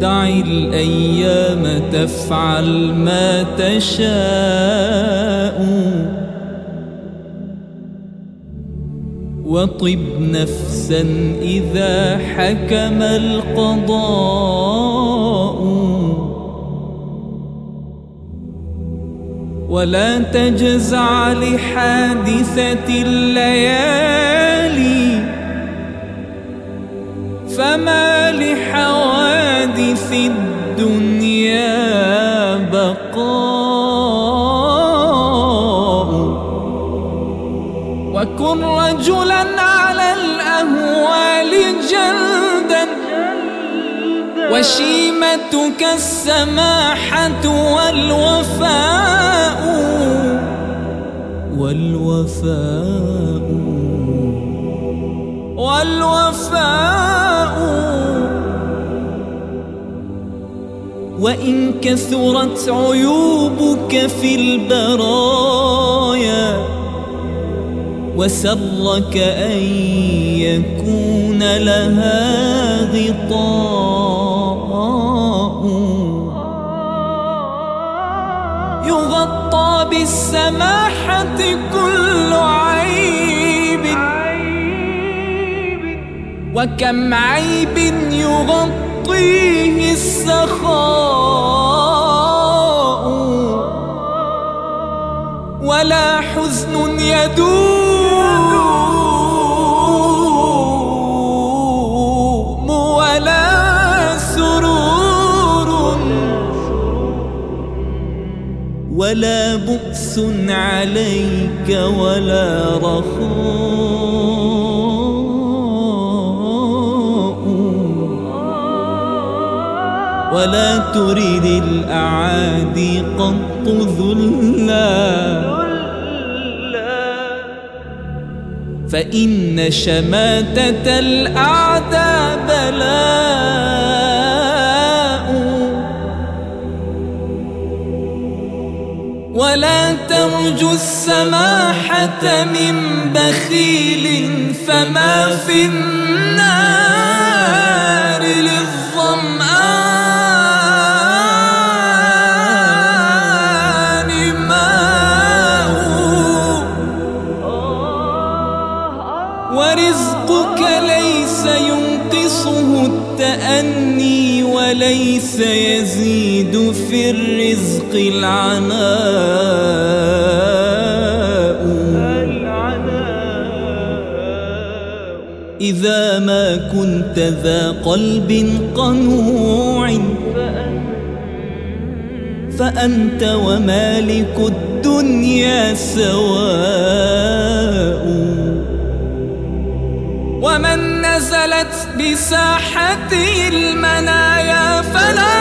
دع الأيام تفعل ما تشاء وطب نفسا إذا حكم القضاء ولا تجزع لحادثة الليالي لحوادث الدنيا بقاء. وكن رجلا على الأهوال جلدا. وشيمتك السماحة والوفاء. والوفاء. والوفاء. وإن كثرت عيوبك في البرايا وسرك أن يكون لها غطاء. يغطى بالسماحة كل عيب. وكم عيب يغطيه السخاء. ولا حزن يدوم ولا سرور. ولا بؤس عليك ولا رخاء. ولا ترد الأعادي قط ذلا. فإن شماتة الأعداء بلاء. ولا ترجو السماحة من بخيل فما في النار. ورزقك ليس ينقصه التأني وليس يزيد في الرزق العناء. إذا ما كنت ذا قلب قنوع فأنت ومالك الدنيا سواء. نزلت بساحته المنايا فلا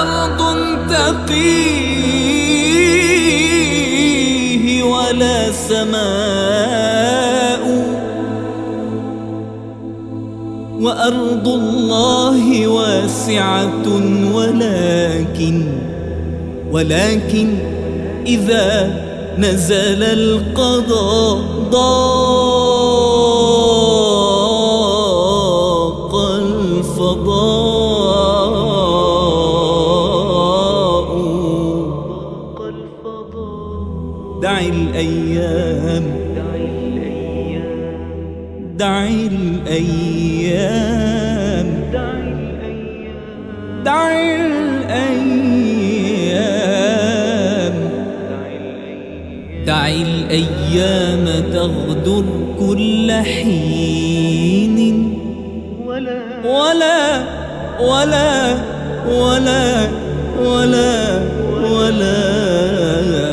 أرض تقيه ولا سماء وأرض الله واسعة ولكن ولكن إذا نزل القضاء ضاق الفضاء. دع الأيام. دع الأيام. دع الأيام. دع الأيام تغدر كل حين. ولا ولا ولا ولا ولا ولا يغني